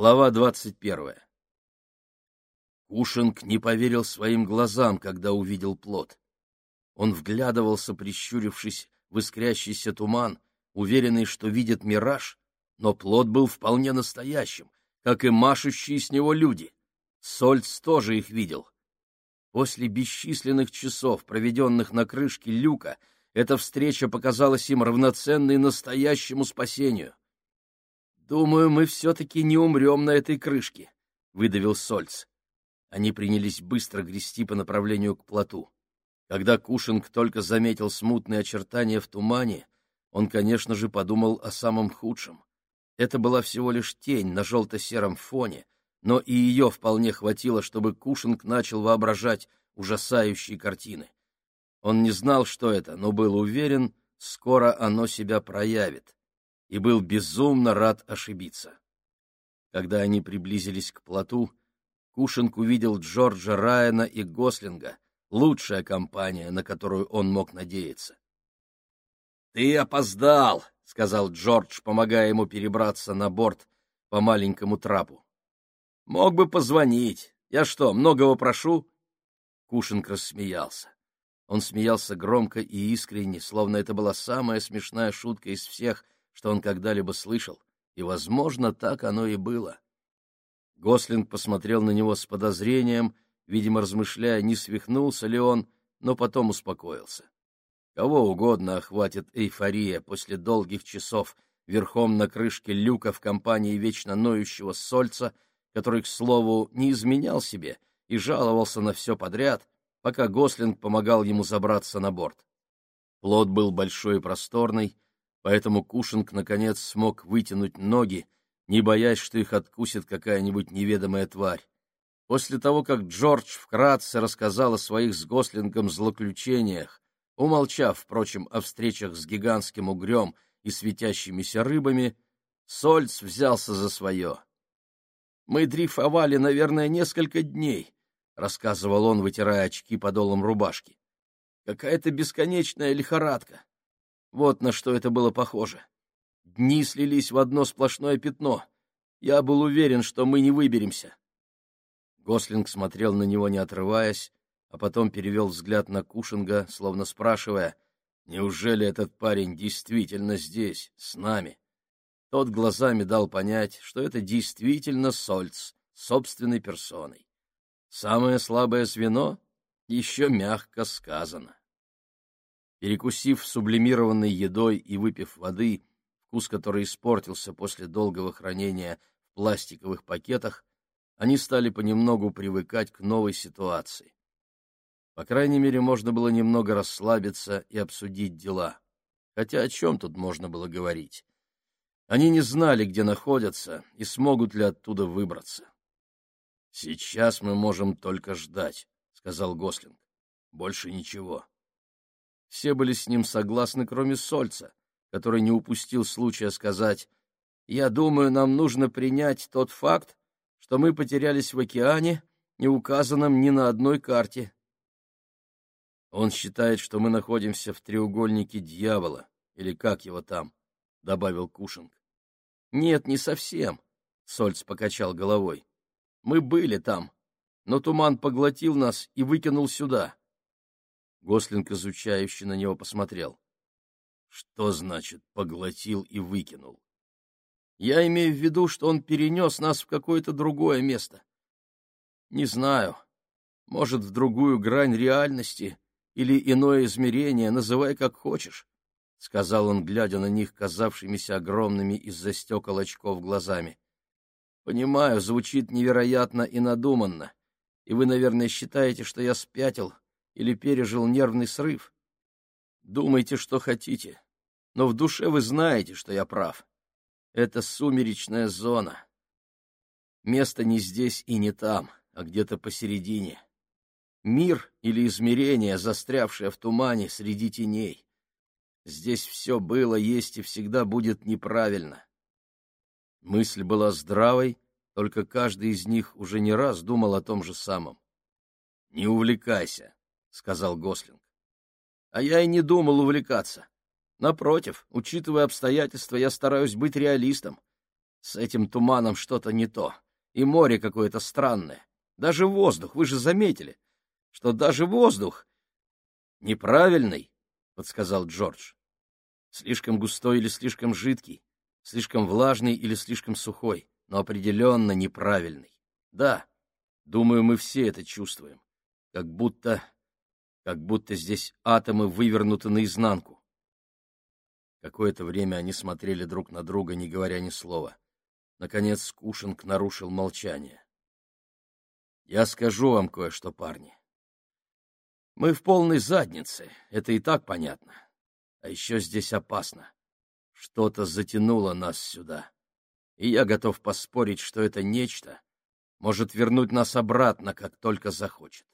Глава двадцать первая. Кушинг не поверил своим глазам, когда увидел плод. Он вглядывался, прищурившись в искрящийся туман, уверенный, что видит мираж, но плод был вполне настоящим, как и машущие с него люди. Сольц тоже их видел. После бесчисленных часов, проведенных на крышке люка, эта встреча показалась им равноценной настоящему спасению. «Думаю, мы все-таки не умрем на этой крышке», — выдавил Сольц. Они принялись быстро грести по направлению к плоту. Когда Кушинг только заметил смутные очертания в тумане, он, конечно же, подумал о самом худшем. Это была всего лишь тень на желто-сером фоне, но и ее вполне хватило, чтобы Кушинг начал воображать ужасающие картины. Он не знал, что это, но был уверен, скоро оно себя проявит и был безумно рад ошибиться. Когда они приблизились к плоту, Кушинг увидел Джорджа Райана и Гослинга, лучшая компания, на которую он мог надеяться. — Ты опоздал, — сказал Джордж, помогая ему перебраться на борт по маленькому трапу. — Мог бы позвонить. Я что, многого прошу? Кушинг рассмеялся. Он смеялся громко и искренне, словно это была самая смешная шутка из всех — что он когда-либо слышал, и, возможно, так оно и было. Гослинг посмотрел на него с подозрением, видимо, размышляя, не свихнулся ли он, но потом успокоился. Кого угодно охватит эйфория после долгих часов верхом на крышке люка в компании вечно ноющего сольца, который, к слову, не изменял себе и жаловался на все подряд, пока Гослинг помогал ему забраться на борт. Плод был большой и просторный, поэтому Кушинг, наконец, смог вытянуть ноги, не боясь, что их откусит какая-нибудь неведомая тварь. После того, как Джордж вкратце рассказал о своих с Гослингом злоключениях, умолчав, впрочем, о встречах с гигантским угрем и светящимися рыбами, Сольц взялся за свое. «Мы дрейфовали, наверное, несколько дней», — рассказывал он, вытирая очки подолом рубашки. «Какая-то бесконечная лихорадка. Вот на что это было похоже. Дни слились в одно сплошное пятно. Я был уверен, что мы не выберемся. Гослинг смотрел на него, не отрываясь, а потом перевел взгляд на Кушинга, словно спрашивая, «Неужели этот парень действительно здесь, с нами?» Тот глазами дал понять, что это действительно Сольц, собственной персоной. Самое слабое звено еще мягко сказано. Перекусив сублимированной едой и выпив воды, вкус которой испортился после долгого хранения в пластиковых пакетах, они стали понемногу привыкать к новой ситуации. По крайней мере, можно было немного расслабиться и обсудить дела. Хотя о чем тут можно было говорить? Они не знали, где находятся и смогут ли оттуда выбраться. «Сейчас мы можем только ждать», — сказал Гослинг. «Больше ничего». Все были с ним согласны, кроме Сольца, который не упустил случая сказать, «Я думаю, нам нужно принять тот факт, что мы потерялись в океане, не указанном ни на одной карте». «Он считает, что мы находимся в треугольнике дьявола, или как его там», — добавил Кушинг. «Нет, не совсем», — Сольц покачал головой. «Мы были там, но туман поглотил нас и выкинул сюда. Гослинг изучающе на него посмотрел. Что значит поглотил и выкинул? Я имею в виду, что он перенес нас в какое-то другое место. Не знаю. Может, в другую грань реальности или иное измерение, называй как хочешь, — сказал он, глядя на них, казавшимися огромными из-за стекол очков глазами. Понимаю, звучит невероятно и надуманно, и вы, наверное, считаете, что я спятил, или пережил нервный срыв. Думайте, что хотите, но в душе вы знаете, что я прав. Это сумеречная зона. Место не здесь и не там, а где-то посередине. Мир или измерение, застрявшее в тумане среди теней. Здесь все было, есть и всегда будет неправильно. Мысль была здравой, только каждый из них уже не раз думал о том же самом. Не увлекайся, — сказал Гослинг. — А я и не думал увлекаться. Напротив, учитывая обстоятельства, я стараюсь быть реалистом. С этим туманом что-то не то, и море какое-то странное. Даже воздух, вы же заметили, что даже воздух неправильный, — подсказал Джордж. Слишком густой или слишком жидкий, слишком влажный или слишком сухой, но определенно неправильный. Да, думаю, мы все это чувствуем. Как будто... как будто здесь атомы вывернуты наизнанку. Какое-то время они смотрели друг на друга, не говоря ни слова. Наконец Скушинг нарушил молчание. «Я скажу вам кое-что, парни. Мы в полной заднице, это и так понятно. А еще здесь опасно. Что-то затянуло нас сюда. И я готов поспорить, что это нечто может вернуть нас обратно, как только захочет.